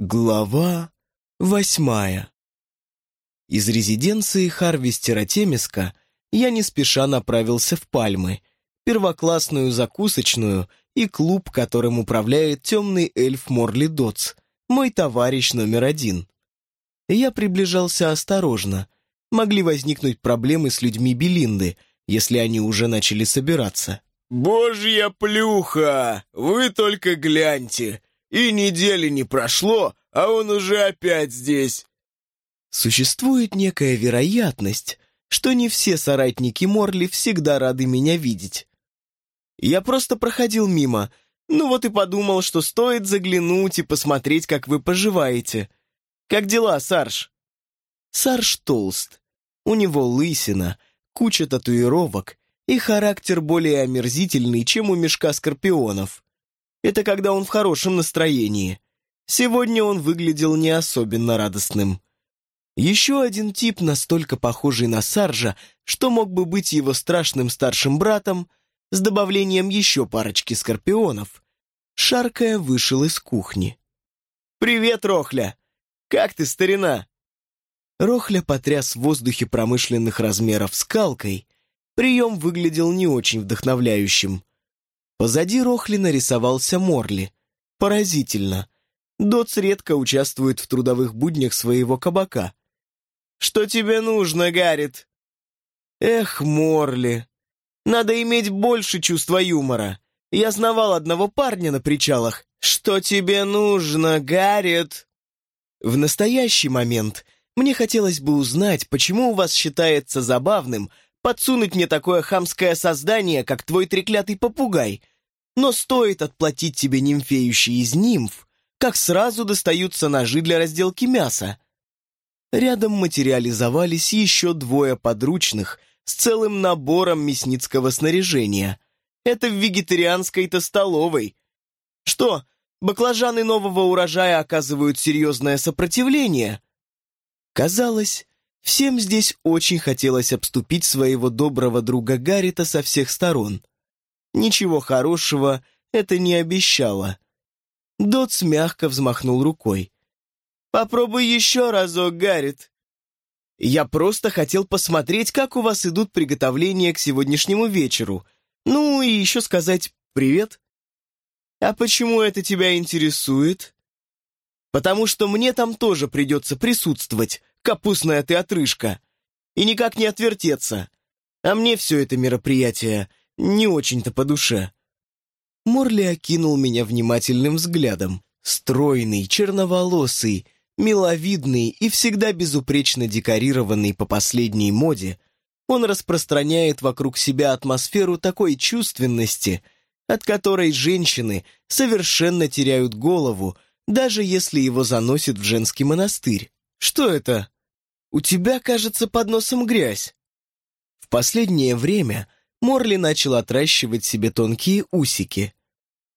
Глава восьмая Из резиденции Харвестера Темиска я не спеша направился в Пальмы, первоклассную закусочную и клуб, которым управляет темный эльф Морли Дотс, мой товарищ номер один. Я приближался осторожно. Могли возникнуть проблемы с людьми Белинды, если они уже начали собираться. «Божья плюха! Вы только гляньте! И недели не прошло, а он уже опять здесь!» Существует некая вероятность, что не все соратники Морли всегда рады меня видеть. Я просто проходил мимо, ну вот и подумал, что стоит заглянуть и посмотреть, как вы поживаете. Как дела, Сарж? Сарж толст. У него лысина, куча татуировок, и характер более омерзительный, чем у мешка скорпионов. Это когда он в хорошем настроении. Сегодня он выглядел не особенно радостным. Еще один тип, настолько похожий на Саржа, что мог бы быть его страшным старшим братом, с добавлением еще парочки скорпионов. Шаркая вышел из кухни. «Привет, Рохля! Как ты, старина?» Рохля потряс в воздухе промышленных размеров скалкой, Прием выглядел не очень вдохновляющим. Позади Рохли нарисовался Морли. Поразительно. Доц редко участвует в трудовых буднях своего кабака. «Что тебе нужно, Гаррит?» «Эх, Морли, надо иметь больше чувства юмора. Я знавал одного парня на причалах. Что тебе нужно, Гаррит?» В настоящий момент мне хотелось бы узнать, почему у вас считается забавным – подсунуть мне такое хамское создание, как твой треклятый попугай. Но стоит отплатить тебе нимфеющий из нимф, как сразу достаются ножи для разделки мяса. Рядом материализовались еще двое подручных с целым набором мясницкого снаряжения. Это в вегетарианской-то столовой. Что, баклажаны нового урожая оказывают серьезное сопротивление? Казалось, Всем здесь очень хотелось обступить своего доброго друга Гаррита со всех сторон. Ничего хорошего это не обещало. Дотс мягко взмахнул рукой. «Попробуй еще разок, Гаррит. Я просто хотел посмотреть, как у вас идут приготовления к сегодняшнему вечеру. Ну и еще сказать привет». «А почему это тебя интересует?» «Потому что мне там тоже придется присутствовать, капустная ты отрыжка. И никак не отвертеться. А мне все это мероприятие не очень-то по душе. Морли окинул меня внимательным взглядом. Стройный, черноволосый, миловидный и всегда безупречно декорированный по последней моде, он распространяет вокруг себя атмосферу такой чувственности, от которой женщины совершенно теряют голову, даже если его заносит в женский монастырь. Что это? У тебя, кажется, под носом грязь. В последнее время Морли начал отращивать себе тонкие усики.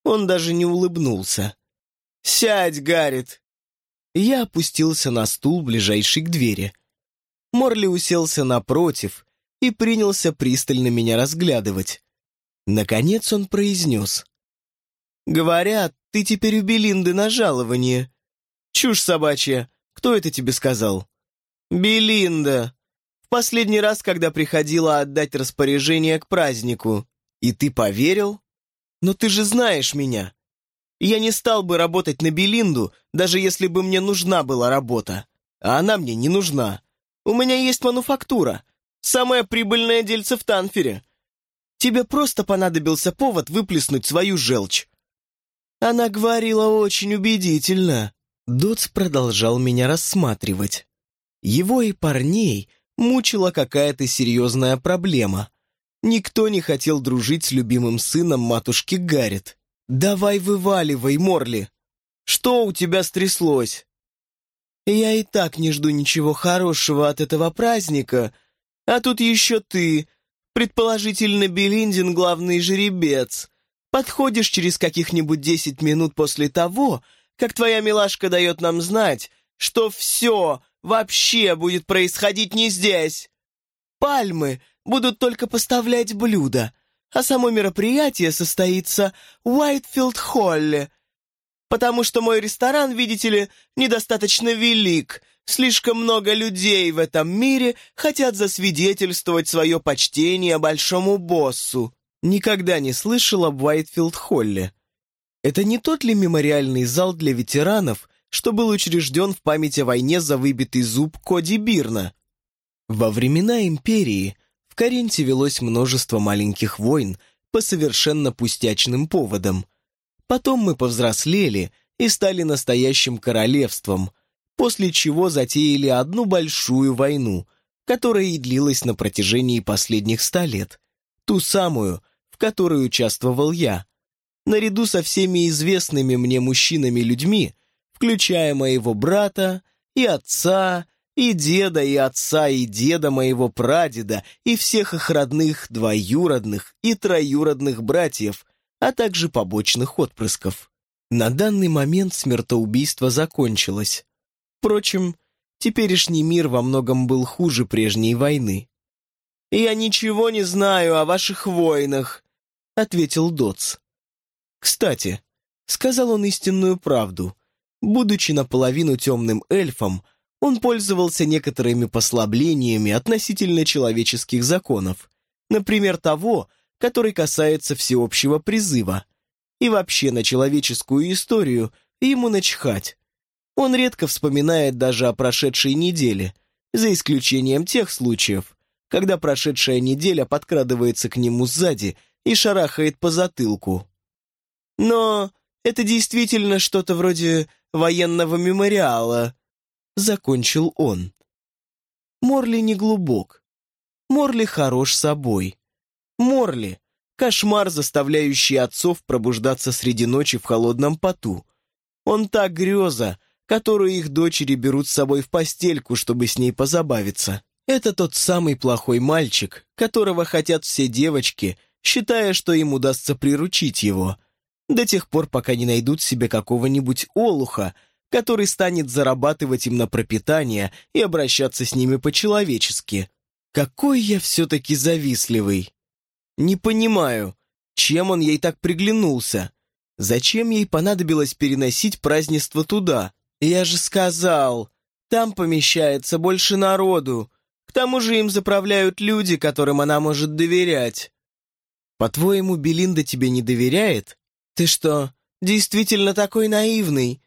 Он даже не улыбнулся. «Сядь, Гаррит!» Я опустился на стул, ближайший к двери. Морли уселся напротив и принялся пристально меня разглядывать. Наконец он произнес. «Говорят, ты теперь у Белинды на жалование. Чушь собачья, кто это тебе сказал?» «Белинда! Последний раз, когда приходила отдать распоряжение к празднику. И ты поверил? Но ты же знаешь меня. Я не стал бы работать на Белинду, даже если бы мне нужна была работа. А она мне не нужна. У меня есть мануфактура. Самое прибыльное дельце в Танфере. Тебе просто понадобился повод выплеснуть свою желчь». Она говорила очень убедительно. Дотс продолжал меня рассматривать. Его и парней мучила какая-то серьезная проблема. Никто не хотел дружить с любимым сыном матушки Гаррет. «Давай вываливай, Морли! Что у тебя стряслось?» «Я и так не жду ничего хорошего от этого праздника, а тут еще ты, предположительно Белиндин главный жеребец. Подходишь через каких-нибудь десять минут после того, как твоя милашка дает нам знать, что все, вообще будет происходить не здесь. Пальмы будут только поставлять блюда, а само мероприятие состоится в Уайтфилд-Холле. потому что мой ресторан, видите ли, недостаточно велик. Слишком много людей в этом мире хотят засвидетельствовать свое почтение большому боссу. Никогда не слышал об Уайтфилд-Холле. Это не тот ли мемориальный зал для ветеранов, что был учрежден в память о войне за выбитый зуб Коди Бирна? Во времена империи в Каренте велось множество маленьких войн по совершенно пустячным поводам. Потом мы повзрослели и стали настоящим королевством, после чего затеяли одну большую войну, которая и длилась на протяжении последних ста лет. Ту самую, в которой участвовал я. Наряду со всеми известными мне мужчинами-людьми, включая моего брата и отца, и деда, и отца, и деда моего прадеда, и всех их родных, двоюродных и троюродных братьев, а также побочных отпрысков. На данный момент смертоубийство закончилось. Впрочем, теперешний мир во многом был хуже прежней войны. «Я ничего не знаю о ваших войнах», — ответил Дотс. «Кстати», — сказал он истинную правду, будучи наполовину темным эльфом, он пользовался некоторыми послаблениями относительно человеческих законов, например, того, который касается всеобщего призыва. И вообще на человеческую историю ему начхать. Он редко вспоминает даже о прошедшей неделе, за исключением тех случаев, когда прошедшая неделя подкрадывается к нему сзади и шарахает по затылку. Но это действительно что-то вроде военного мемориала, закончил он. Морли не глубок. Морли хорош собой. Морли — кошмар, заставляющий отцов пробуждаться среди ночи в холодном поту. Он та греза, которую их дочери берут с собой в постельку, чтобы с ней позабавиться. Это тот самый плохой мальчик, которого хотят все девочки, считая, что им удастся приручить его. До тех пор, пока не найдут себе какого-нибудь олуха, который станет зарабатывать им на пропитание и обращаться с ними по-человечески. Какой я все-таки завистливый. Не понимаю, чем он ей так приглянулся? Зачем ей понадобилось переносить празднество туда? Я же сказал, там помещается больше народу. К тому же им заправляют люди, которым она может доверять. По-твоему, Белинда тебе не доверяет? Ты что, действительно такой наивный?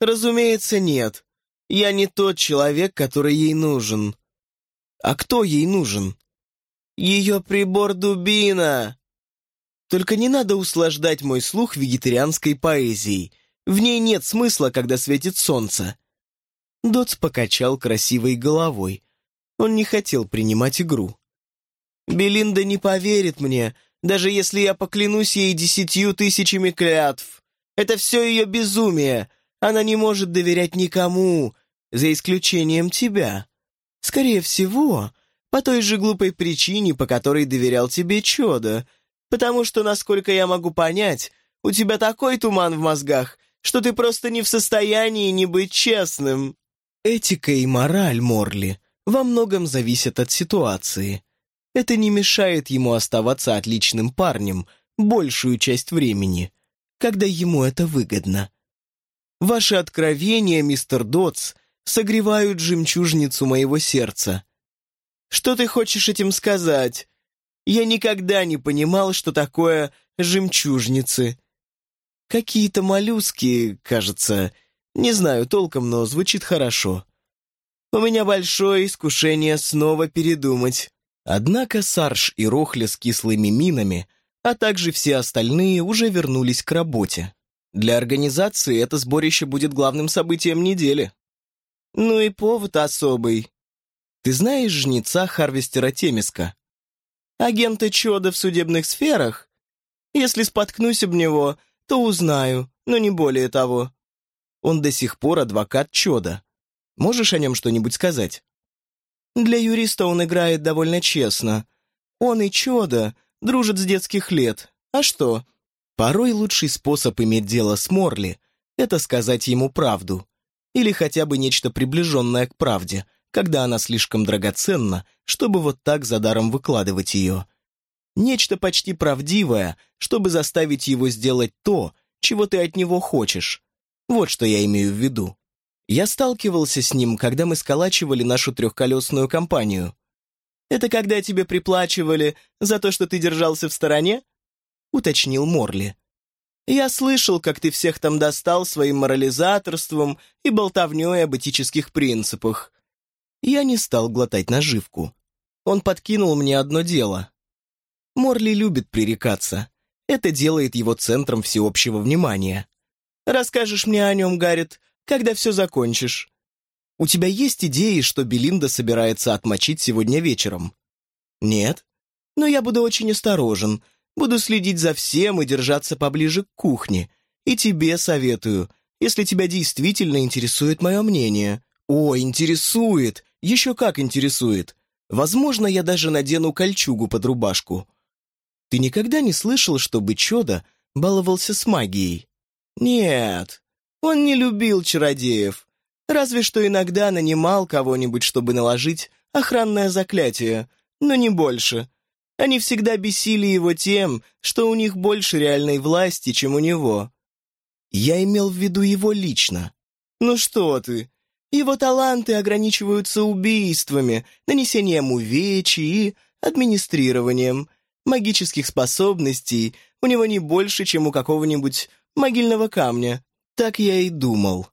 Разумеется, нет. Я не тот человек, который ей нужен. А кто ей нужен? Ее прибор-дубина. Только не надо услаждать мой слух вегетарианской поэзией. В ней нет смысла, когда светит солнце. Дотс покачал красивой головой. Он не хотел принимать игру. «Белинда не поверит мне, даже если я поклянусь ей десятью тысячами клятв. Это все ее безумие. Она не может доверять никому, за исключением тебя. Скорее всего, по той же глупой причине, по которой доверял тебе Чудо, потому что, насколько я могу понять, у тебя такой туман в мозгах, что ты просто не в состоянии не быть честным. Этика и мораль Морли во многом зависят от ситуации. Это не мешает ему оставаться отличным парнем большую часть времени, когда ему это выгодно. Ваши откровения, мистер Дотс, согревают жемчужницу моего сердца. Что ты хочешь этим сказать? Я никогда не понимал, что такое жемчужницы. Какие-то моллюски, кажется. Не знаю толком, но звучит хорошо. У меня большое искушение снова передумать. Однако Сарш и Рохля с кислыми минами, а также все остальные уже вернулись к работе. Для организации это сборище будет главным событием недели. Ну и повод особый. Ты знаешь жнеца Харвестера Темиска? Агента Чода в судебных сферах? Если споткнусь об него, то узнаю, но не более того. Он до сих пор адвокат Чода. Можешь о нем что-нибудь сказать? Для юриста он играет довольно честно. Он и Чода дружат с детских лет. А что? Порой лучший способ иметь дело с Морли — это сказать ему правду. Или хотя бы нечто приближенное к правде, когда она слишком драгоценна, чтобы вот так за даром выкладывать ее. Нечто почти правдивое, чтобы заставить его сделать то, чего ты от него хочешь. Вот что я имею в виду. Я сталкивался с ним, когда мы сколачивали нашу трехколесную компанию. «Это когда тебе приплачивали за то, что ты держался в стороне?» — уточнил Морли. «Я слышал, как ты всех там достал своим морализаторством и болтовней об этических принципах». Я не стал глотать наживку. Он подкинул мне одно дело. Морли любит пререкаться. Это делает его центром всеобщего внимания. «Расскажешь мне о нем, Гаррит, когда все закончишь. У тебя есть идеи, что Белинда собирается отмочить сегодня вечером? Нет? Но я буду очень осторожен, буду следить за всем и держаться поближе к кухне. И тебе советую, если тебя действительно интересует мое мнение. О, интересует! Еще как интересует! Возможно, я даже надену кольчугу под рубашку. Ты никогда не слышал, чтобы Чода баловался с магией? Нет, он не любил чародеев, разве что иногда нанимал кого-нибудь, чтобы наложить охранное заклятие, но не больше. Они всегда бесили его тем, что у них больше реальной власти, чем у него. Я имел в виду его лично. Ну что ты? Его таланты ограничиваются убийствами, нанесением увечий и администрированием. Магических способностей у него не больше, чем у какого-нибудь могильного камня. Так я и думал.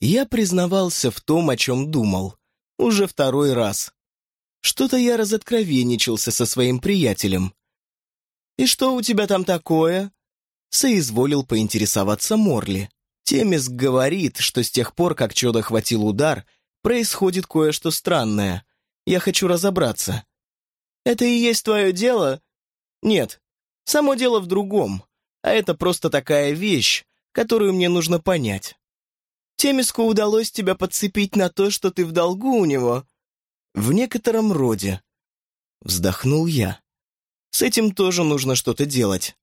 Я признавался в том, о чем думал. Уже второй раз. Что-то я разоткровенничался со своим приятелем. «И что у тебя там такое?» Соизволил поинтересоваться Морли. Темис говорит, что с тех пор, как Чудо хватил удар, происходит кое-что странное. Я хочу разобраться. «Это и есть твое дело?» «Нет, само дело в другом. А это просто такая вещь, которую мне нужно понять. Темиску удалось тебя подцепить на то, что ты в долгу у него? В некотором роде. Вздохнул я. С этим тоже нужно что-то делать.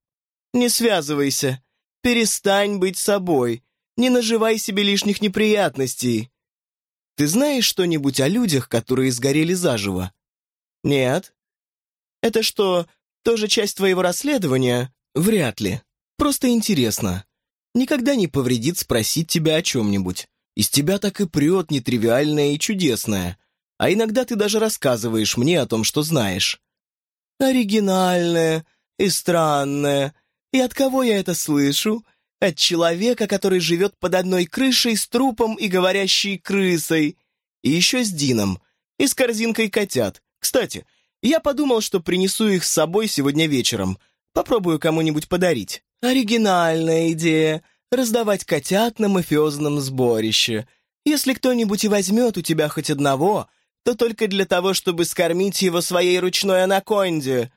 Не связывайся. Перестань быть собой. Не наживай себе лишних неприятностей. Ты знаешь что-нибудь о людях, которые сгорели заживо? Нет. Это что, тоже часть твоего расследования? Вряд ли. Просто интересно никогда не повредит спросить тебя о чем-нибудь. Из тебя так и прет нетривиальное и чудесное. А иногда ты даже рассказываешь мне о том, что знаешь. Оригинальное и странное. И от кого я это слышу? От человека, который живет под одной крышей с трупом и говорящей крысой. И еще с Дином. И с корзинкой котят. Кстати, я подумал, что принесу их с собой сегодня вечером. Попробую кому-нибудь подарить. Оригинальная идея — раздавать котят на мафиозном сборище. Если кто-нибудь и возьмет у тебя хоть одного, то только для того, чтобы скормить его своей ручной анаконде.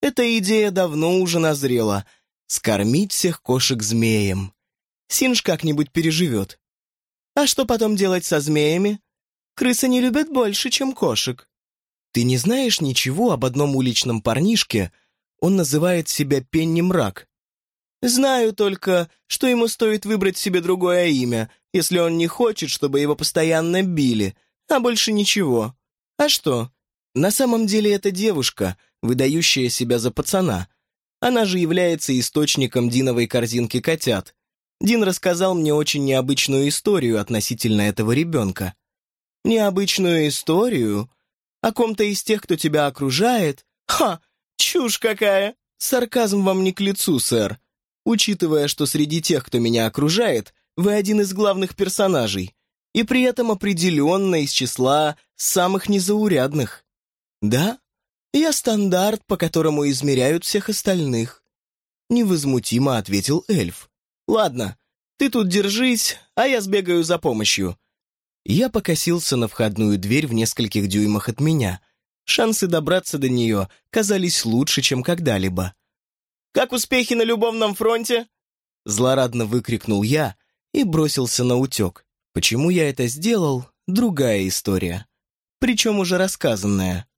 Эта идея давно уже назрела. Скормить всех кошек змеем. Синж как-нибудь переживет. А что потом делать со змеями? Крысы не любят больше, чем кошек. Ты не знаешь ничего об одном уличном парнишке? Он называет себя Пенни Мрак. Знаю только, что ему стоит выбрать себе другое имя, если он не хочет, чтобы его постоянно били, а больше ничего. А что? На самом деле это девушка, выдающая себя за пацана. Она же является источником Диновой корзинки котят. Дин рассказал мне очень необычную историю относительно этого ребенка. Необычную историю? О ком-то из тех, кто тебя окружает? Ха! Чушь какая! Сарказм вам не к лицу, сэр учитывая, что среди тех, кто меня окружает, вы один из главных персонажей, и при этом определенно из числа самых незаурядных. Да, я стандарт, по которому измеряют всех остальных. Невозмутимо ответил эльф. Ладно, ты тут держись, а я сбегаю за помощью. Я покосился на входную дверь в нескольких дюймах от меня. Шансы добраться до нее казались лучше, чем когда-либо. Как успехи на любовном фронте?» Злорадно выкрикнул я и бросился на утек. Почему я это сделал — другая история. Причем уже рассказанная.